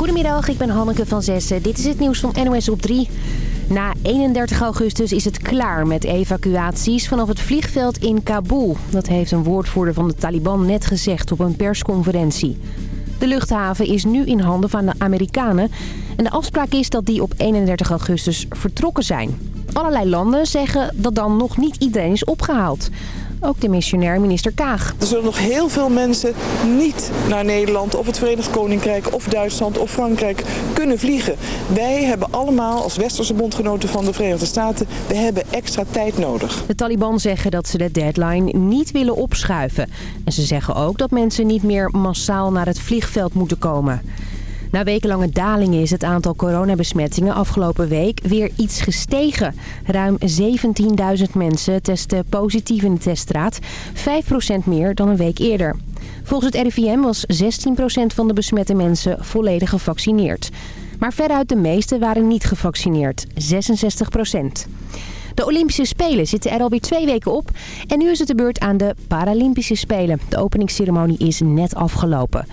Goedemiddag, ik ben Hanneke van Zessen. Dit is het nieuws van NOS op 3. Na 31 augustus is het klaar met evacuaties vanaf het vliegveld in Kabul. Dat heeft een woordvoerder van de Taliban net gezegd op een persconferentie. De luchthaven is nu in handen van de Amerikanen. En de afspraak is dat die op 31 augustus vertrokken zijn. Allerlei landen zeggen dat dan nog niet iedereen is opgehaald. Ook de missionair minister Kaag. Er zullen nog heel veel mensen niet naar Nederland of het Verenigd Koninkrijk of Duitsland of Frankrijk kunnen vliegen. Wij hebben allemaal als westerse bondgenoten van de Verenigde Staten, we hebben extra tijd nodig. De Taliban zeggen dat ze de deadline niet willen opschuiven. En ze zeggen ook dat mensen niet meer massaal naar het vliegveld moeten komen. Na wekenlange dalingen is het aantal coronabesmettingen afgelopen week weer iets gestegen. Ruim 17.000 mensen testen positief in de teststraat, 5% meer dan een week eerder. Volgens het RIVM was 16% van de besmette mensen volledig gevaccineerd. Maar veruit de meeste waren niet gevaccineerd, 66%. De Olympische Spelen zitten er alweer twee weken op. En nu is het de beurt aan de Paralympische Spelen. De openingsceremonie is net afgelopen.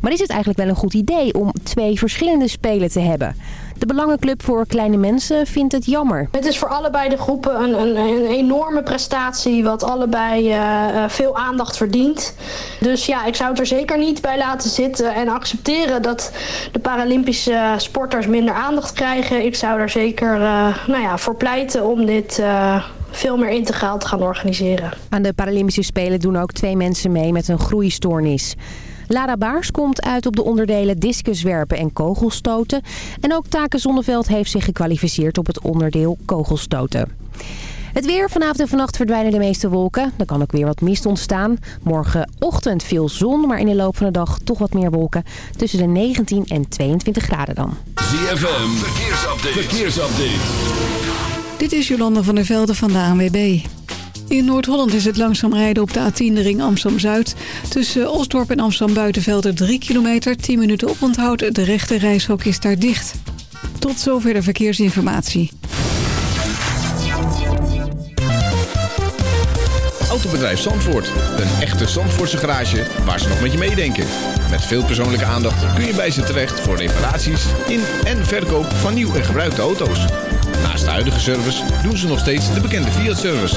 Maar is het eigenlijk wel een goed idee om twee verschillende spelen te hebben? De Belangenclub voor Kleine Mensen vindt het jammer. Het is voor allebei de groepen een, een, een enorme prestatie wat allebei uh, veel aandacht verdient. Dus ja, ik zou het er zeker niet bij laten zitten en accepteren dat de Paralympische sporters minder aandacht krijgen. Ik zou er zeker uh, nou ja, voor pleiten om dit... Uh, veel meer integraal te gaan organiseren. Aan de Paralympische Spelen doen ook twee mensen mee met een groeistoornis. Lara Baars komt uit op de onderdelen discuswerpen en kogelstoten. En ook Taken Zonneveld heeft zich gekwalificeerd op het onderdeel kogelstoten. Het weer. Vanavond en vannacht verdwijnen de meeste wolken. Er kan ook weer wat mist ontstaan. Morgenochtend veel zon, maar in de loop van de dag toch wat meer wolken. Tussen de 19 en 22 graden dan. ZFM. Verkeersupdate. Verkeersupdate. Dit is Jolanda van der Velde van de ANWB. In Noord-Holland is het langzaam rijden op de A10 de ring Amsterdam-Zuid. Tussen Osdorp en Amsterdam-Buitenvelder 3 kilometer. 10 minuten oponthoud. De rechte reishok is daar dicht. Tot zover de verkeersinformatie. Autobedrijf Zandvoort. Een echte Zandvoortse garage waar ze nog met je meedenken. Met veel persoonlijke aandacht kun je bij ze terecht voor reparaties in en verkoop van nieuw en gebruikte auto's. Naast de huidige service doen ze nog steeds de bekende Fiat-service.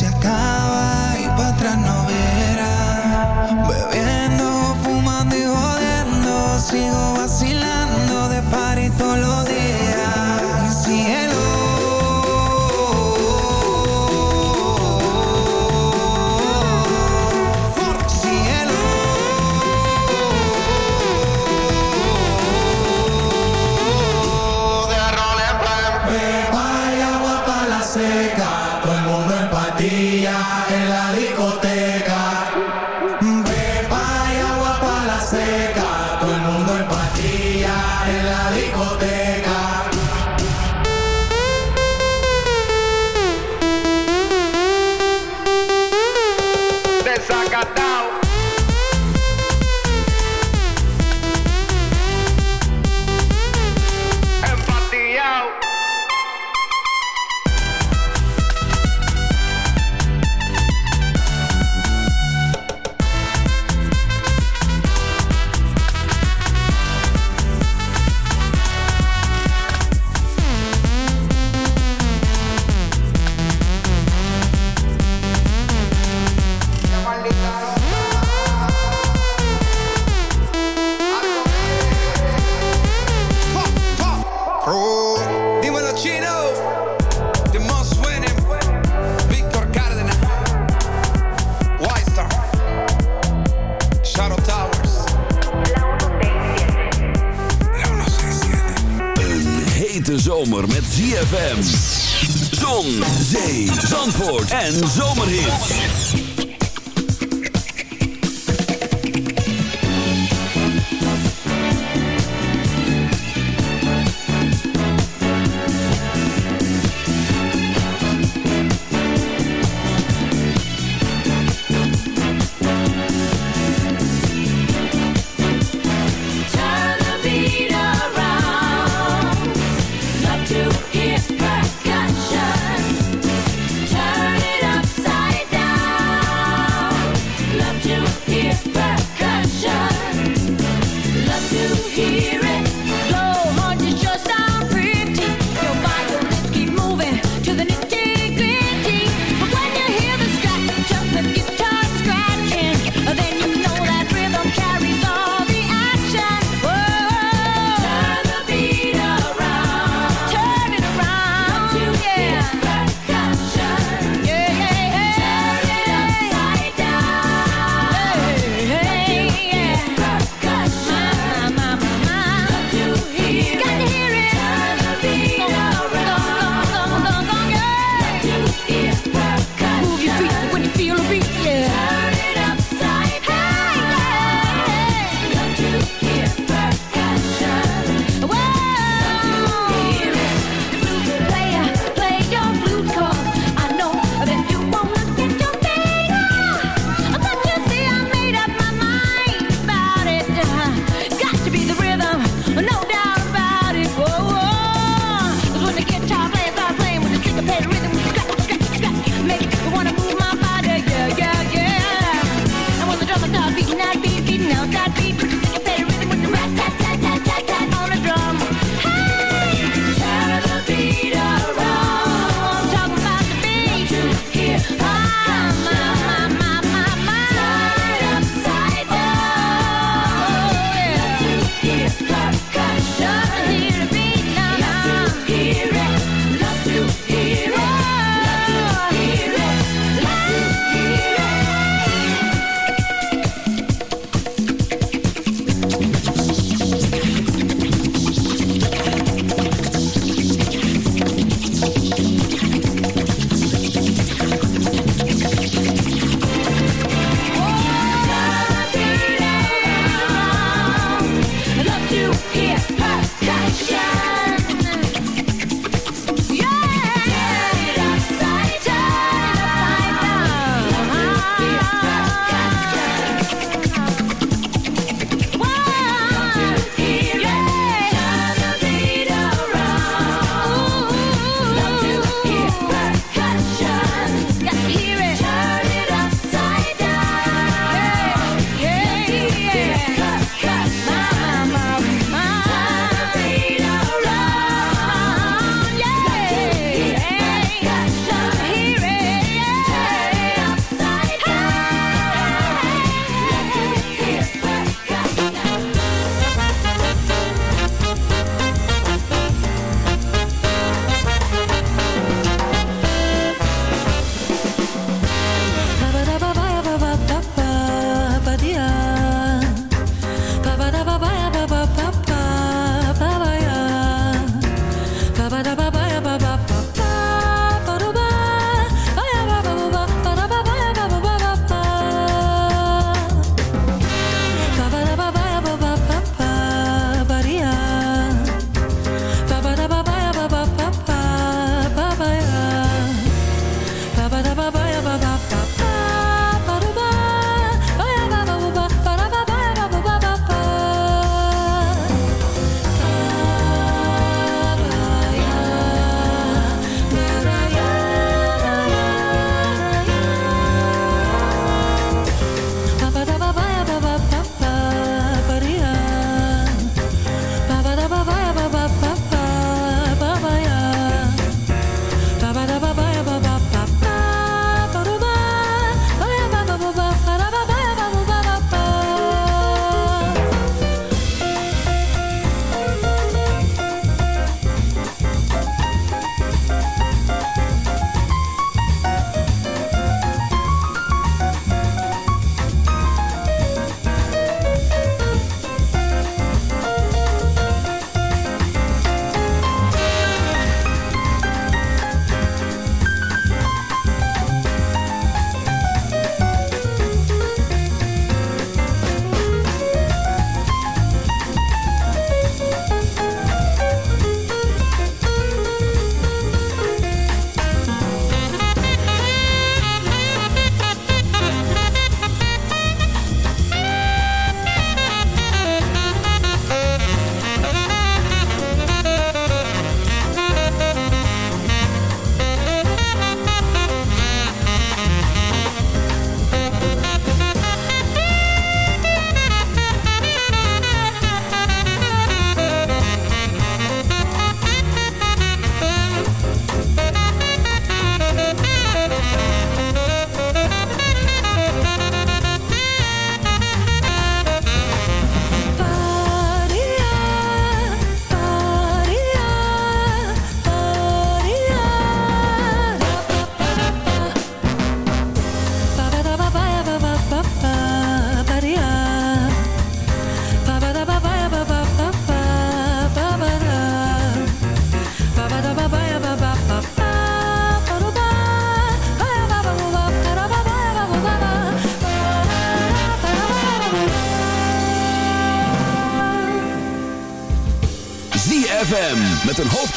se acaba y para atrás no verá. Bebiendo, fumando y jodiendo, sigo en zomerhits.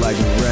like a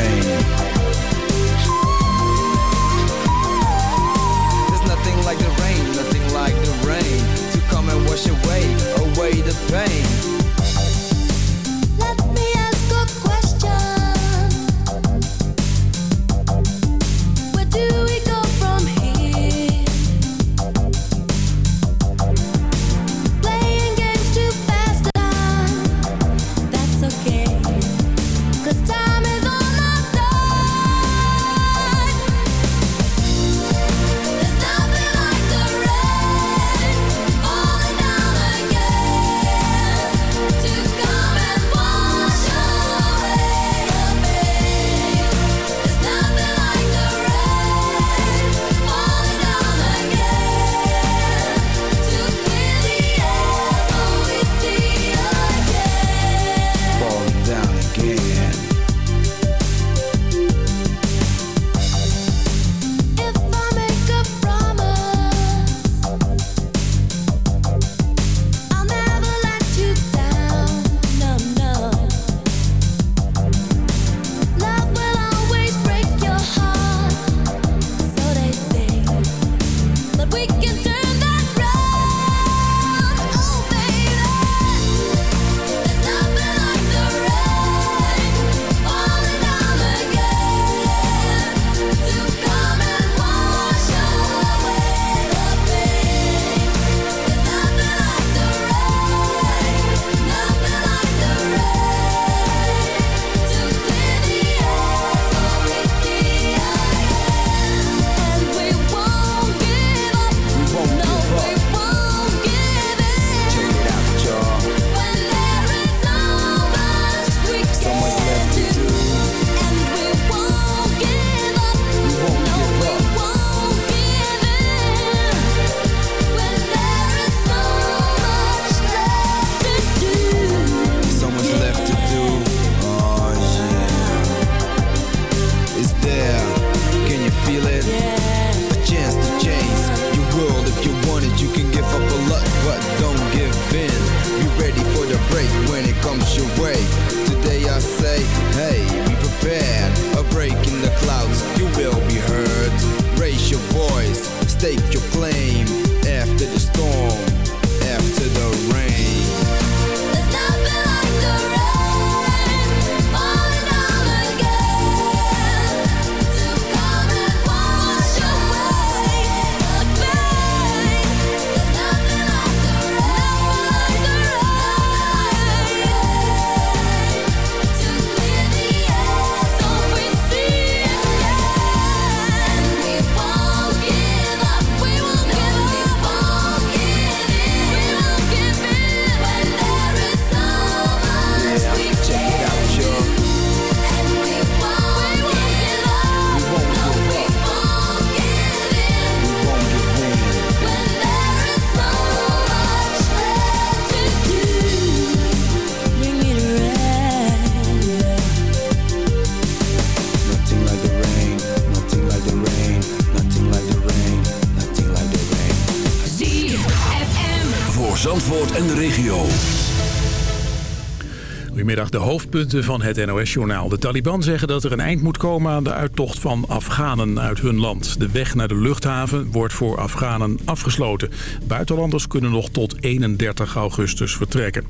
de hoofdpunten van het NOS-journaal. De Taliban zeggen dat er een eind moet komen aan de uittocht van Afghanen uit hun land. De weg naar de luchthaven wordt voor Afghanen afgesloten. Buitenlanders kunnen nog tot 31 augustus vertrekken.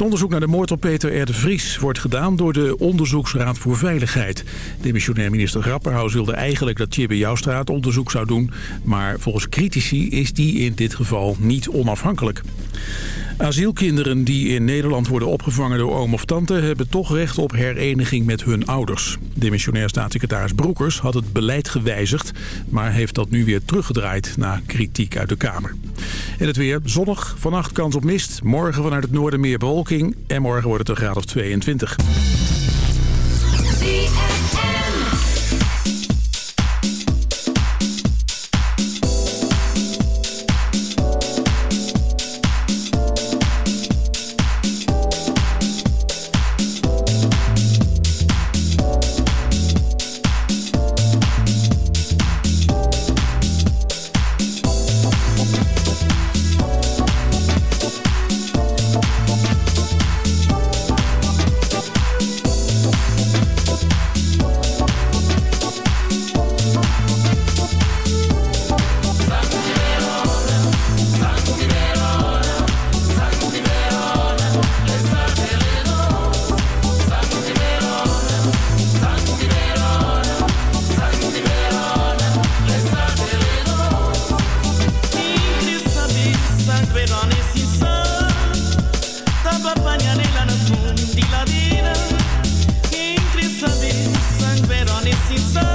Het onderzoek naar de moord op Peter R. Vries wordt gedaan door de Onderzoeksraad voor Veiligheid. Demissionair minister Grapperhaus wilde eigenlijk dat Tjibbe Jouwstra onderzoek zou doen. Maar volgens critici is die in dit geval niet onafhankelijk. Asielkinderen die in Nederland worden opgevangen door oom of tante... hebben toch recht op hereniging met hun ouders. Demissionair staatssecretaris Broekers had het beleid gewijzigd... maar heeft dat nu weer teruggedraaid na kritiek uit de Kamer. En het weer zonnig, vannacht kans op mist. Morgen vanuit het noorden meer bewolking. En morgen wordt het een graad of 22. assim.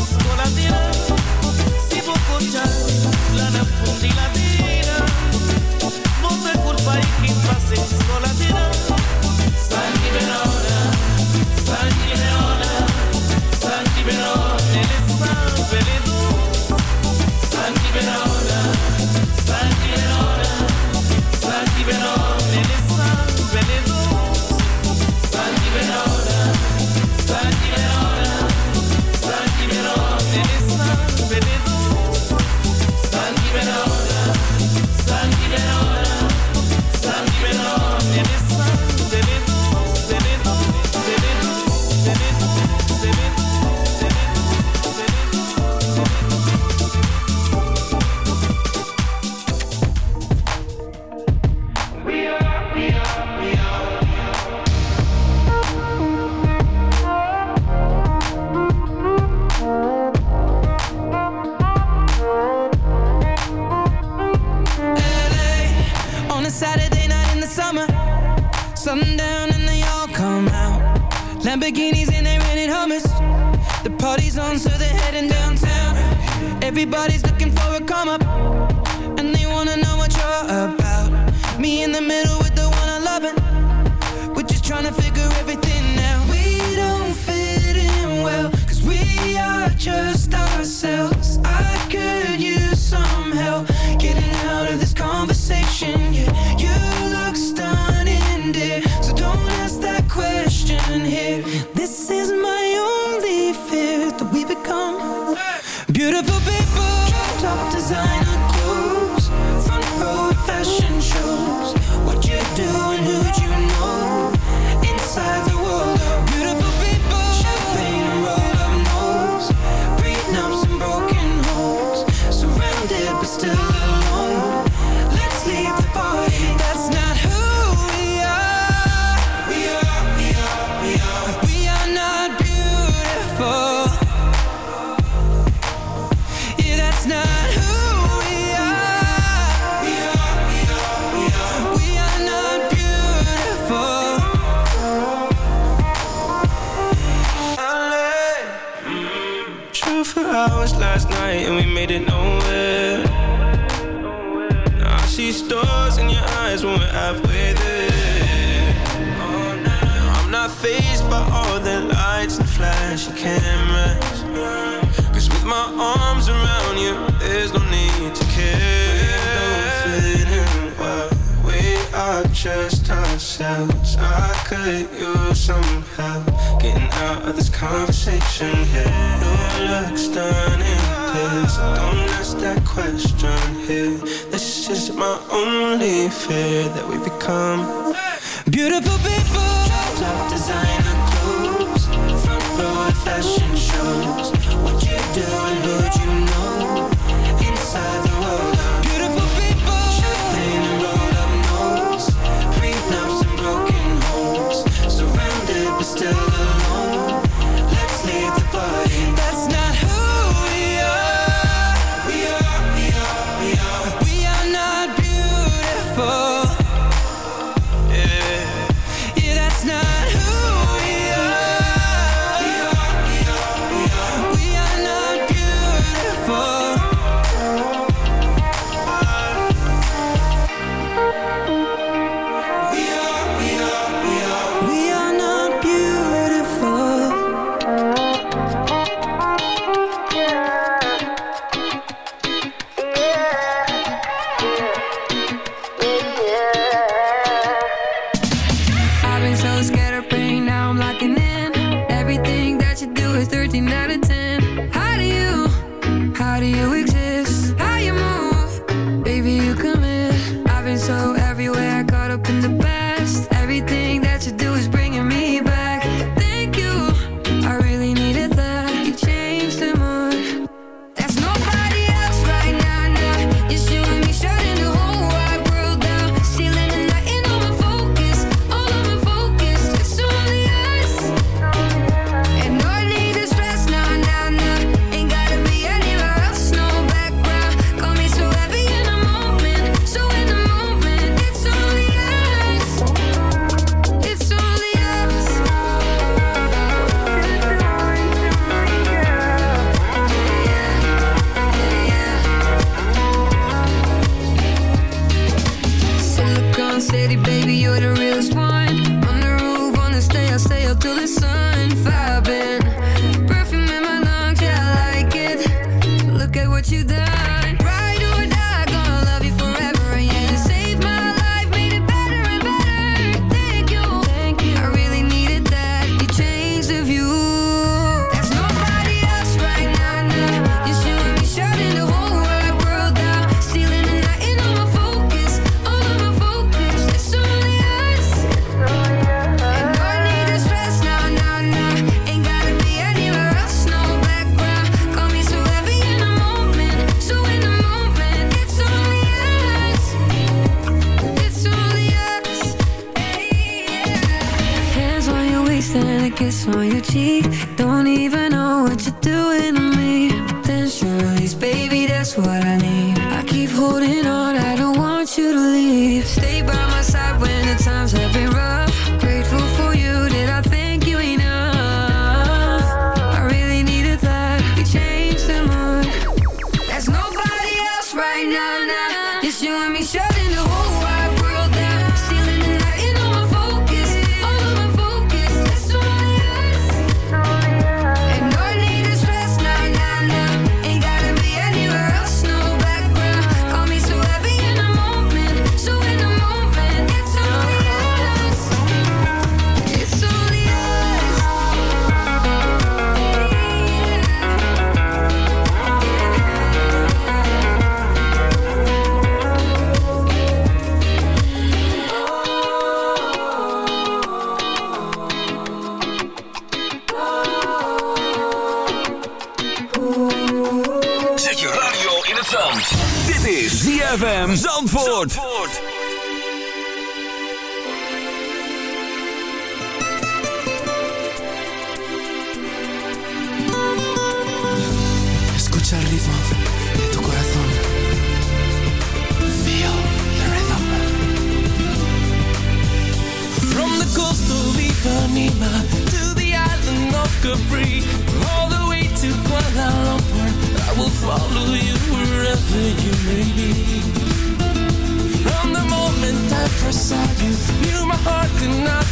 Out of this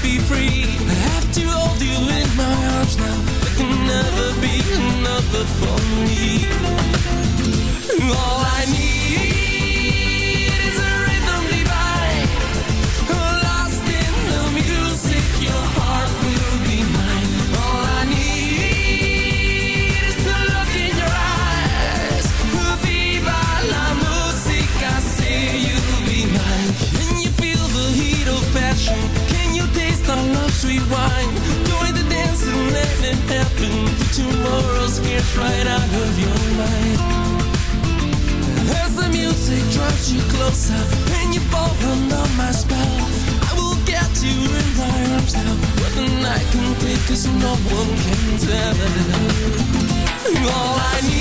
be free. 'Cause no one can tell. All I need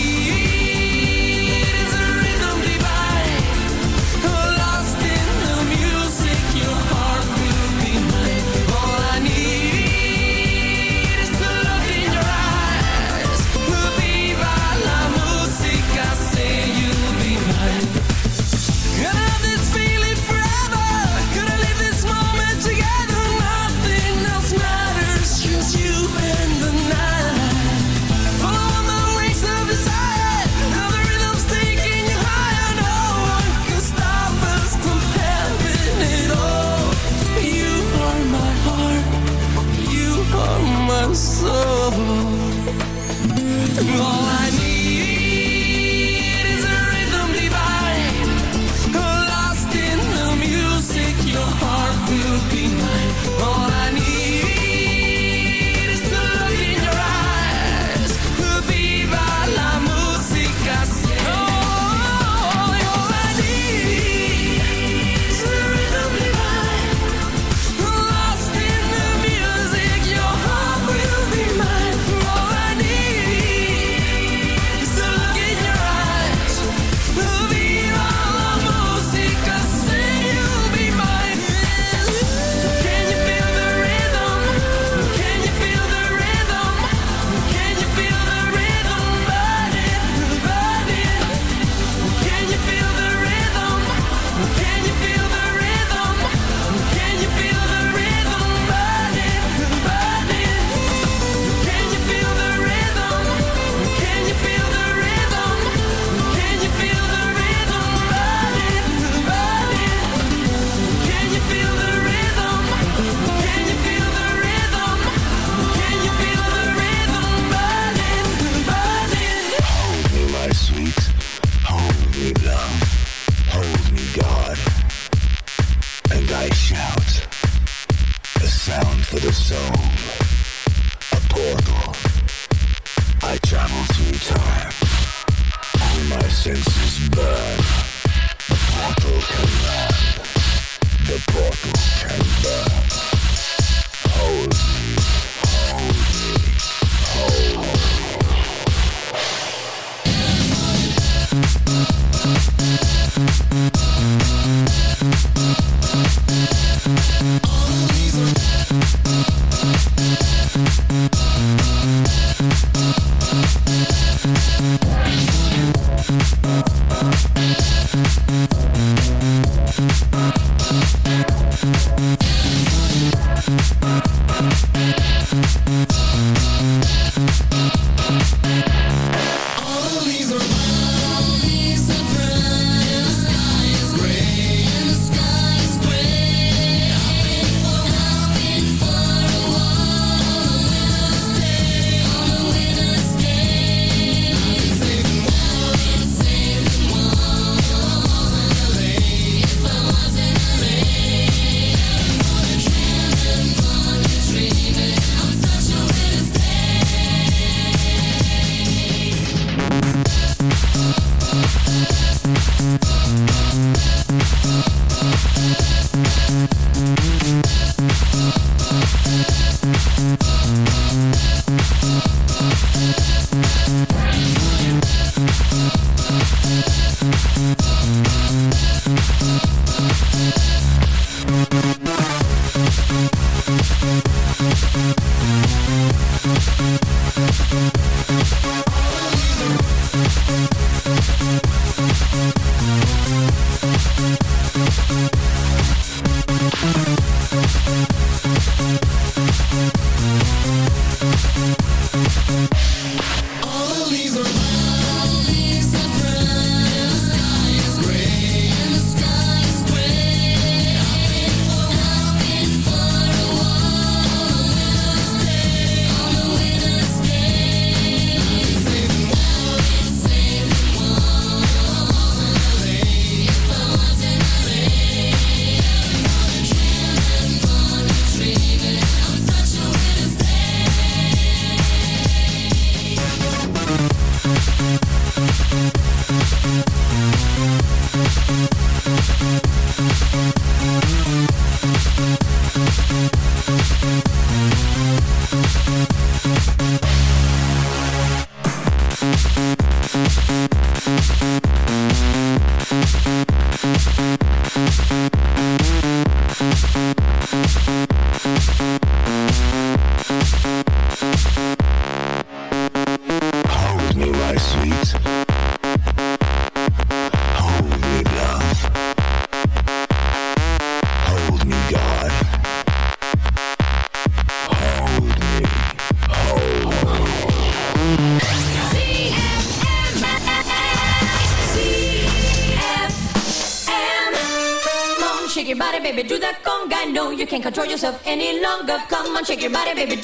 yourself any longer. Come on, shake your body, baby,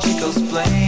Chico's playing